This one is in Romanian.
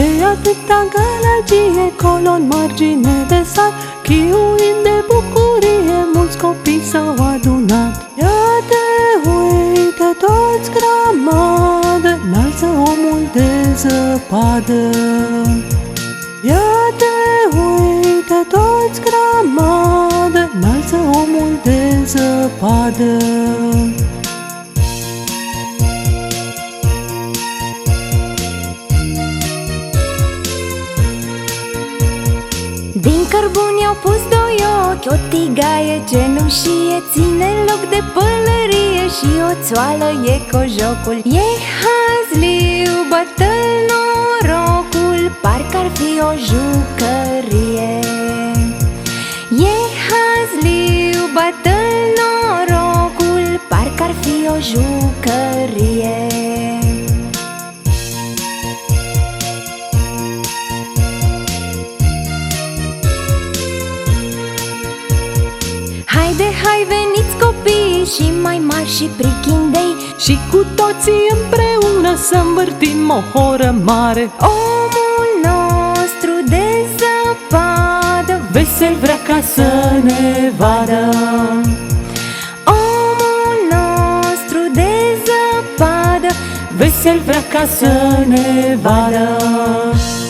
atâta gălăgie Colo în margine de sat Chiuind de bucurie Mulți copii s-au adunat. Ia te uite toți grămadă Înalță omul de zăpadă. Ia Din cărbuni au pus doi ochi O tigaie cenușie Ține loc de pălărie Și o țoală e cojocul E hazliu, bătăl norocul Parcă ar fi o jucărie. E hazliu, bătăl norocul Parcă ar fi o jucărie hai, veniți copii și mai mari și prichindei. Și cu toții împreună să învârtim o horă mare. Omul nostru de zăpadă Vesel vrea ca să ne vadă. Omul nostru de zăpadă Vesel vrea ca să ne vadă